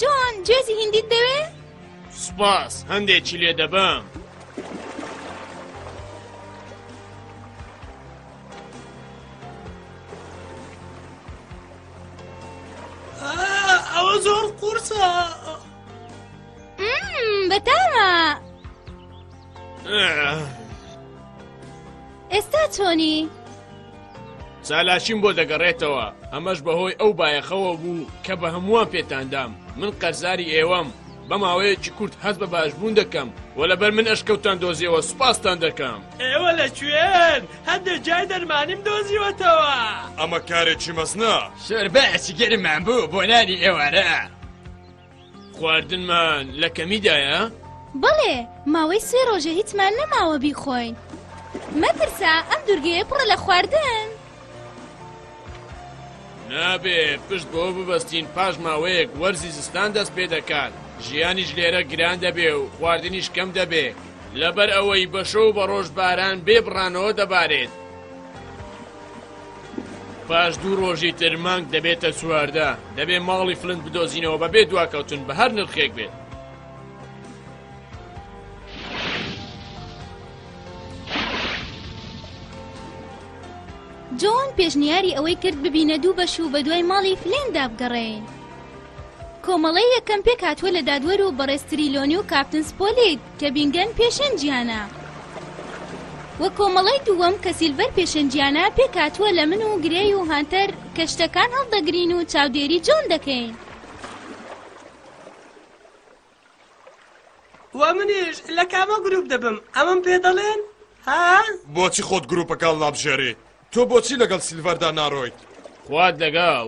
جۆن جێزی هندیت دەوێ؟ سپاس هەندێکی لێ دەبم. ئەوە زۆر قورسە بەتامە ئێستا چۆنی؟ چالاکیم بۆ دەگەڕێتەوە ئەمەش بەهۆی ئەو بایەخەوە بوو کە بە هەمووان پێتاندام من قەرزاری ئێوەم بە ماوەیەکی کورت هەست بە باشبوون دەکەم و لەبەر من ئەشکەوتان دۆزیەوە سوپاستان دەکەم ئێوە لە کوێن هەندێک جای دەرمانیم دۆزیوەتەوە ئەمە کارێکی مەزنە سەربەس گەرمان بوو بۆ نانی ئێوارە خواردنمان لە کەمیدایە؟ بەڵێ ماوەی سێ ڕۆژە هیچمان نەماوە بیخۆین مەترسا ئەم دوورگەیە پڕە لە خواردن نابێ پشت بۆ ببەستین پاش ماوەیەک وەرزی زستان دەست پێ دەکات ژیانیش لێرە گران دەبێ و خواردنیش کەم دەبێ لەبەر ئەوەی بەشە و بە ڕۆژ باران بێ بڕانەوە دەبارێت پاش دوو ڕۆژی تر مانگ دەبێتە چواردە دەبێ ماڵی فلند بدۆزینەوە بەبێ دواکەوتن بە هەر نرخێک بێت جۆن پێشنیاری ئەوەی کرد ببینە دوو بەش و بە دوای ماڵی فلێندا بگەڕێ کۆمەڵی یەکەم پێک هاتووە لە دادوەر و بەڕێستریلۆنی و کاپتن سپۆلیت تێبینگەن پێشەنگیانە وە کۆمەڵەی دووەم کە سیلڤەر پێشەنگیانە پێکهاتووە لە من و گرێی و هانتەر کە شتەکان هەڵدەگرین و چاودێری جۆن دەکەین. وە منیش لە کامە گروپ دەبم ئەمەم پێ دەڵێن ها؟ بۆچی خۆت گروپەکان ڵابژێری؟ تۆ بۆچی لەگەڵ سیلڤەردا ناڕۆیت؟ خوات لەگەڵ.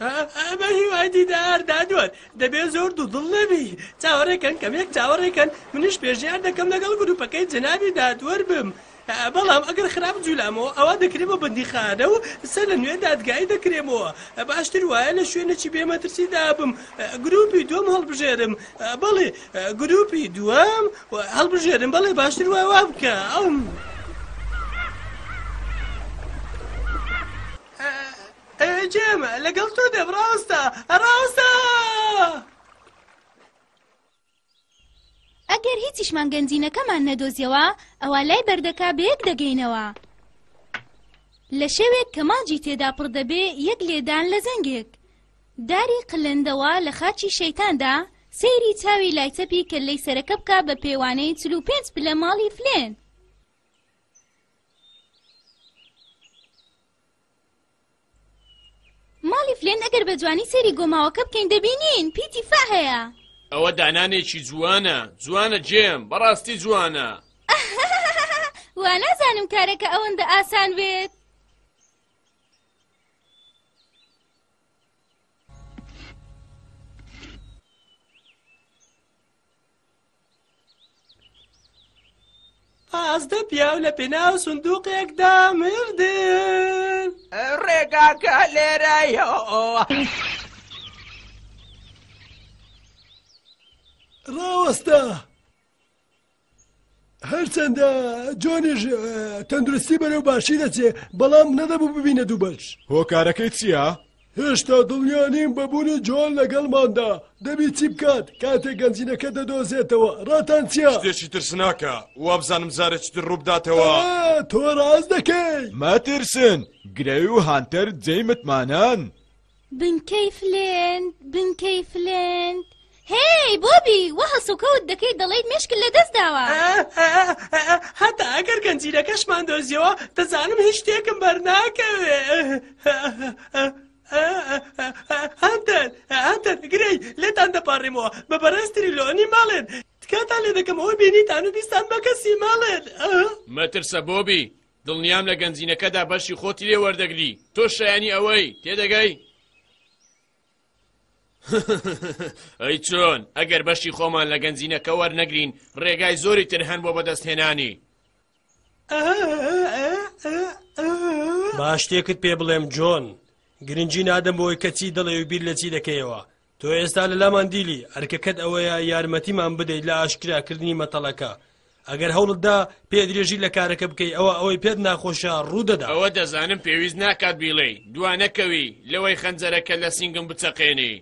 ئەمە هیوای دیدار دادوەر دەبێ زۆر دوو دڵ نەبی چاوەڕێکەن کەمێک چاوەڕێکەن منیش پێشنیار دەکەم لەگەڵ گروپەکەی جەنابی دادوەر بم بەڵام ئەگەر خراپ جوولامەوە ئەوا دەکرێ بە بەندیخانە و سەر لە نوێ دادگایی دەکرێمەوە باشتر وایە لە شوێنێکی بێ مەترسی دابم گروپی دووەم هەڵبژێرم بەڵێ گروپی دووەم هەڵبژێرم بەڵێ باشتر وای وا بکە ئەم جێم لەگەڵ تۆ دێم ڕاستە ڕاستە ئەگەر هیچیشمان گەنجینەکەمان نەدۆزیەوە ئەوا لای بەردەکە بەیەک دەگەینەوە لە شەوێک کە ماجی تێدا پڕ دەبێ یەک لێدان لە زەنگێک داری قلندەوە لە خاچی شەیتاندا سەیری چاوی لای چەپی کە لی سەرەکە بکە بە پێوانەی چلو پێنج پلە ماڵی فلێن ماڵی فلێن ئەگەر بە جوانی سەیری گۆماوەکە بکەین دەبینین پی دیفاع هەیە ئەوە دانانێکی جوانە جوانە جێم بەڕاستی جوانە وا نازانم کارەکە ئەوەندە ئاسان بێت پازدە پیاو لە پێناو سندوقێکدا مردن ڕێگاکە لێرەیە ڕاوەستە هەرچەندە جۆنیش تەندروستی بەرەو باشی دەچێ بەڵام نەدەبوو ببینە دوو بەش هۆکارەکەی چییە؟ هێشتا دڵنیا نیم بە بوونی جۆن لەگەڵماندا دەبی چی بکات کاتێک گەنجینەکە دەدۆزێتەوە ڕاتان چیە شتێکی ترسناکە وابزانم جارە چتر ڕووبداتەوە تۆ ڕاز دەکەی مەترسن گرەوی و هانتەر جێی متمانەن بنکەی فلێنت بنکەی فلێنت هێی بۆبی وا هەڵسوکەوت دەکەیت دەڵێیت مێشکت لەدەست داوە. هەتا ئەگەر گەنجینەکەشمان دۆزیەوە دەزانم هیچ شتێکم بەرناکەوێ هەندەر هەندەر گرەی لێتان دەپارڕیمەوە بە بەڕێزتری لۆنی ماڵێن تکاتان لێ دەکەم ئەوە بینیتان و بیستان بە کەسی ماڵێن مەترسە بۆبی دڵنیام لە گەنجینەکەدا بەشی خۆتی لێ وەردەگری تۆ شایانی ئەوەی تێدەگەی ئەی چۆن ئەگەر بەشی خۆمان لە گەنجینەکە وەرنەگرین ڕێگای زۆری تر هەن بۆ بەدەستهێنانی با شتێکت پێ بڵێم جۆن گرنگی نادەم بۆی کەچی دڵێ و بیر لە چی دەکەیەوە تۆ ئێستا لە لامان دیلی ئەرکەکەت ئەوەیە یارمەتیمان بدەیت لە ئاشکراکردنی مەتەڵەکە ئەگەر هەوڵتدا پێ درێژی لە کارەکە بکەی ئەوە ئەوەی پێت ناخۆشە ڕوودەدا. ئەوە دەزانم پێویست ناکات بیڵێی، دوا نەکەوی لەوەی خەنجەرەکە لە سینگم بچەقێنی.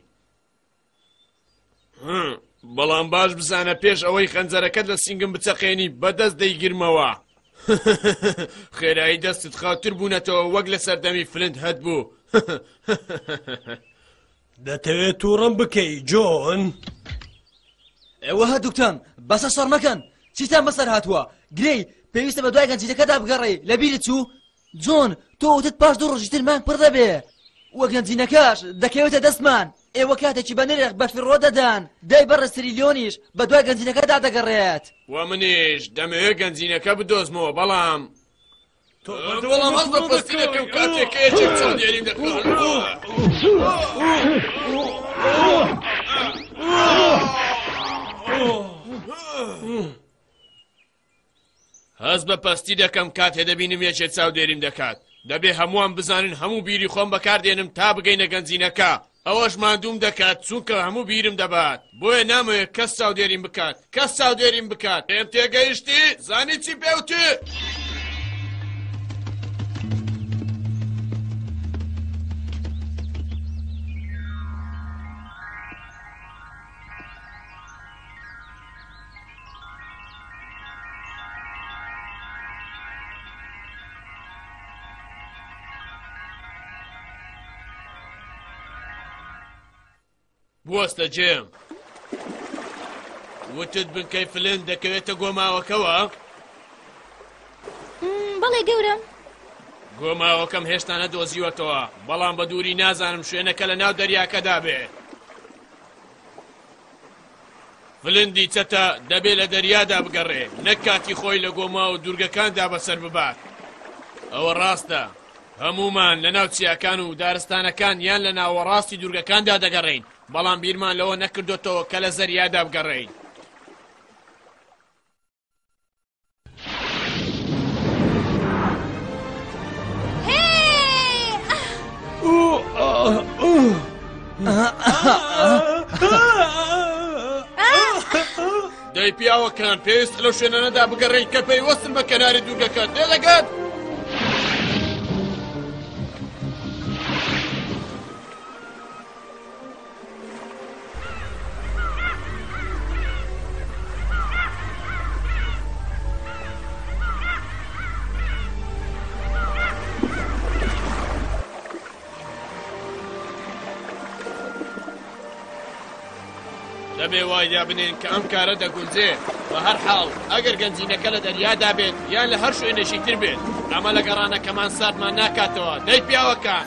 بەڵام باش بزانە پێش ئەوەی خەنجەرەکەت لە سینگم بچەقێنی بەدەست دەیگرمەوە. خێرایی دەستت خاوتر بوونەتەوە وەک لە سەردەمی فلند هەت بوو. دەتەوێت تووڕم بکەی جۆن؟ ئێوەها دوکتان بەسە شەڕ مەکەن چیتان بەسەر هاتووە گرێی پێویستە بە دوای گەنجینەکەدا بگەڕی لە بیرت چوو جۆن تۆ وتت پاش دوو ڕۆژی تر مانگ پڕ دەبێ وە گەنجینەکەش دەکەوێتە دەستمان ئێوە کاتێکی بە نرخ بە فڕۆ دەدان دای بەڕە سریلیۆنیش بە دوای گەنجینەکەدا دەگەڕێت وە منیش دەمەوێت گەنجینەکە بدۆزمەوە بەڵام بەڵام هەڵ بە پستی دەکەم کاتێک کە یەکێک چۆن دێریم دەکەم هەز بە پستی دەکەم کاتێ دەبینم یەکێک چاو دێریم دەکات دەبێ هەمووان بزانن هەموو بیری خۆم بەکاردێنم تا بگەینە گەنجینەکە ئەوەش ماندووم دەکات چونکە هەموو بیرم دەبات بۆیە نامەوێت کەس چاودێریم بکات کەس چاودێریم بکات پێم تێگەیشتی زانی چی پێ وتت؟ بوەستە جێم وتت بنکەی فلند دەکەوێتە گۆماوەکەوە بەڵێ گەورم گۆماوەکەم هێشتا نەدۆزیوەتەوە بەڵام بە دووری نازانم شوێنەکە لە ناو دەریاکەدا بێ ڤلندی چەتە دەبێ لە دەریادا بگەڕێ نەک کاتی خۆی لە گۆما و دوورگەکاندا بەسەر ببات ئەوە ڕاستە هەمومان لە ناو چیاکان و دارستانەکان یان لە ناوەڕاستی دوورگەکاندا دەگەڕین بەڵام بیرمان لەوە نەکردوتەوە کە لە زەریادا بگەڕین دەی پیاوەکان پێویست لەو شوێنەدا بگەڕێن کە پێیوەستن بە کەناری دوورگەکە دێدەگات دەبێ وایدا بنێن کە ئەم کارە دەگونجێ بە هەر حاڵ ئەگەر گەنجینەکە لە دەریادا بێت یان لە هەر شوێنێکی تر بێت ئەمە لە گەڕانەکەمان ساردمان ناکاتەوە دەی پیاوەکان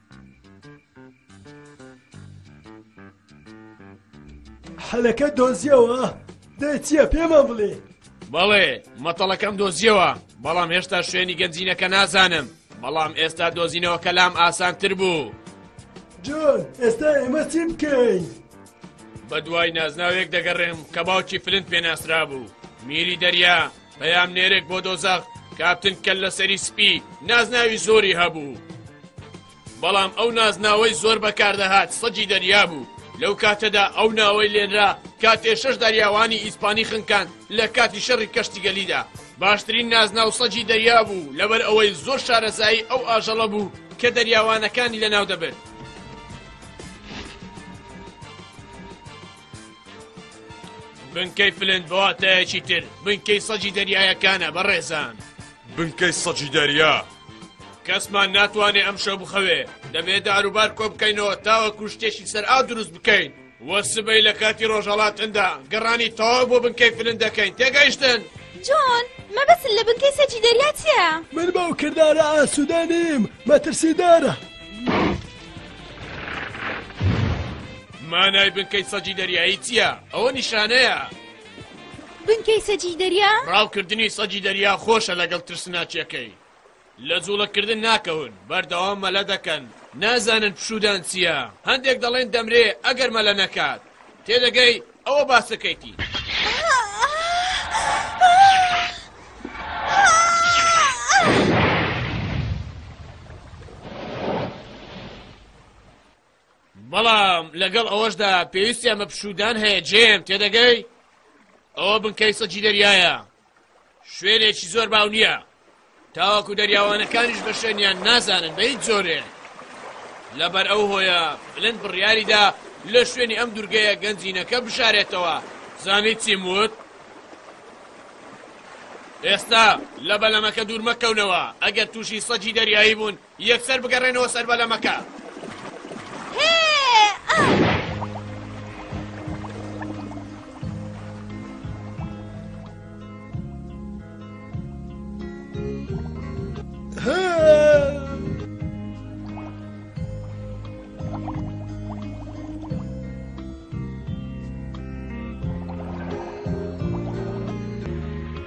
حەلەکەت دۆزیەوە دەی چییە پێمان بڵێ بەڵێ مەتەڵەکەم دۆزیەوە بەڵام هێشتا شوێنی گەنجینەکە نازانم بەڵام ئێستا دۆزینەوە کەلام ئاسانتر بوو جۆن ئێستا ئێمە چی بکەین بە دوای نازناوێک دەگەڕێم کە باوکی فلنت پێناسرا بوو میری دەریا پەیامنێرێک بۆ دۆزەخ کاپتن کەللە سەری سپی نازناوی زۆری هەبوو بەڵام ئەو نازناوەی زۆر بەکاردەهات سەجی دەریا بوو لەو کاتەدا ئەو ناوەی لێنرا کاتێ شەش دەریاوانی ئیسپانی خنکان لە کاتی شەڕی کەشتیگەلیدا باشترین نازناو سەجی دەریا بوو لەبەر ئەوەی زۆر شارەزایی ئەو ئاژەڵە بوو کە دەریاوانەکانی لەناو دەبرد بنکەی فلند بەواتایەکی تر بنکەی سەجی دەریایەکانە بەڕێزان بنکەی سەجی دەریا کەسمان ناتوانێ ئەم شەو بخەوێ دەبێ داروبار کۆ بکەینەوە تاوە کوشتێکی سەر ئاو دروست بکەین وە سبەی لە کاتی ڕۆژەڵاتندا گەڕانی تەواو بۆ بنکەی فلند دەکەین تێگەیشتن جۆن مەبەست لە بنکەی سەجی دەریا چییە؟ من بەو کردارە ئاسوودە نیم مەترسیدارە. مانای بنکەی سەجی دەریایی چییە؟ ئەوە نیشانەیە بنکەی سەجی دەریا؟ ڕاوکردنی سەجی دەریا خۆشە لەگەڵ ترسناچیەکەی لە جوڵەکردن ناکەون بەردەوام مەلە دەکەن نازانن پشودان چییە هەندێک دەڵێن دەمرێ ئەگەر مەلە نەکات تێدەگەی ئەوە باسەکەیتی. بەڵام لەگەڵ ئەوەشدا پێویستیان بە پشودان هەیە جێم تێدەگەی ئەوە بنکەی سەجی دەریایە شوێنێکی زۆر باو نییە تاوەکو دەریاوانەکانیش بە شوێنیان نازانن بە هیچ جۆرێ لەبەر ئەو هۆیە بلند بڕیاریدا لە شوێنی ئەم دوورگەیە گەنجینەکە بشارێتەوە زانی چیم وت ئێستا لە بەلەمەکە دوورمەکەونەوە ئەگەر تووشی سەجی دەریایی بوون یەکسەر بگەڕێنەوە سەر بەلەمەکە.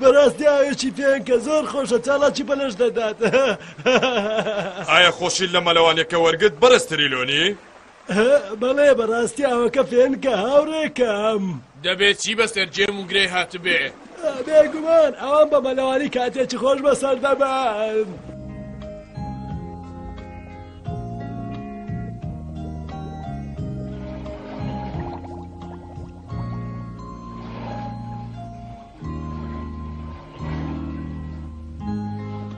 بەڕاستی ئاوێکی پێنکە زۆر خۆشە چاڵاکی بەلەش دەدات ئایا خۆشی لە مەلەوانێکە وەرگت بەرزتری لۆنی؟ ئه بەڵێ بەڕاستی ئاوەکە فێنکە هاوڕێکەم. دەبێ چی بەسەر جێم و گرێ هاتبێ. بێگومان ئەوان بە مەلەوانی کاتێکی خۆش بەسەر دەبەن.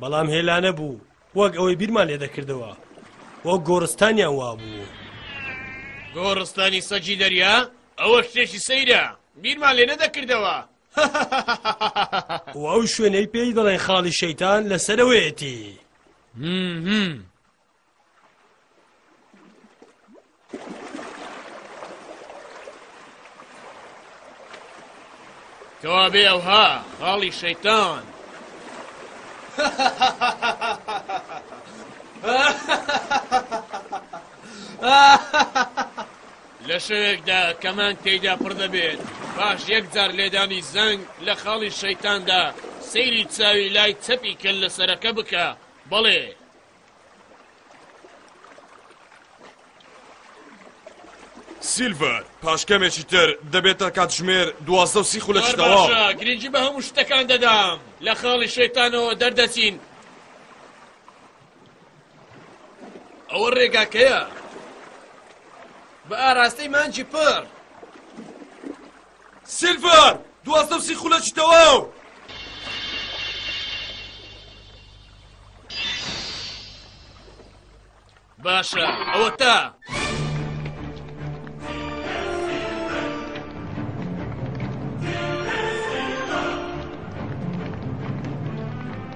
بەڵام هێلانە بوو وەک ئەوەی بیرمان لێ دەکردەوە وەک گۆڕستانیان وابوو گۆڕستانی سەجی دەریا ئەوە شتێکی سەیرە بیرمان لێ نەدەکردەوە و ئەو شوێنەی پێی دەڵێن خاڵی شەیتان لەسەرەوەیەتی کەوابێ ئەوها خاڵی شەیتان لە شەوێکدا کەمان تێیدا پڕ دەبێت باش یەکجار لێدانی زەنگ لە خاڵی شەیتاندا سەیری چاوی لای چەپی کەل لە سەرەکە بکە بەڵێ سیلڤەر پاش کەمێکی تر دەبێتە کاتژمێر دوازدە و سی خولەکی تەواو گرنگی بە هەموو شتەکان دەدام لە خاڵی شەیتانەوە دەردەچین ئەوە ڕێگاکەیە بە ئاراستەی مانجی پڕ سیلڤەر! دوازدە و سی خولەکی تەواو! باشە ئەوە تا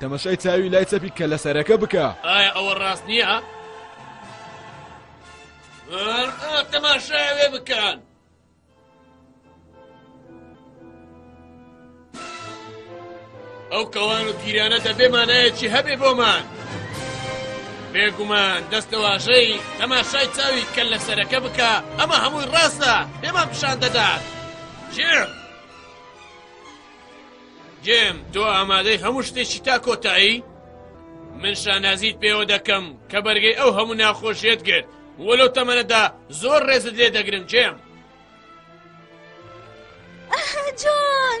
تەمەشای چاوی لای چەپی کەلەسەرەکە بکە. ئایا ئەوە ڕاست نییە؟ تەماشاوێ بکەن. ئەو کەوان و تیرانە دەبێ مانایەکی هەبێ بۆمان. بێگومان دەستەواژەی تەماشای چاوی کە لە سەرەکە بکە ئەمە هەمووی ڕاستە پێمان پیشان دەدات. جێ جیم، تۆ ئامادەی هەموو شتێکی تا کۆتایی؟ من شانازیت پێوە دەکەم کە بەرگەی ئەو هەموو ناخۆشیت گرت وە لەو تەمەنەدا زۆر ڕێزت لێ دەگرم جێم جۆن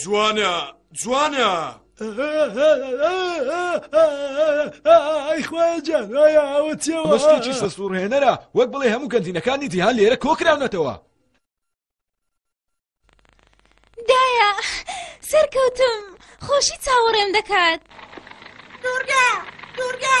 جوانە جوانە ئەیخواجانایەوەتیەوەشتێکی سەسوڕهێنەرە وەک بڵێ هەموو گەنجینەکانی جیهان لێرە کۆکراونەتەوە دایە سەرکەوتم خۆشی چاوەڕێم دەکات دوورگە دوورگە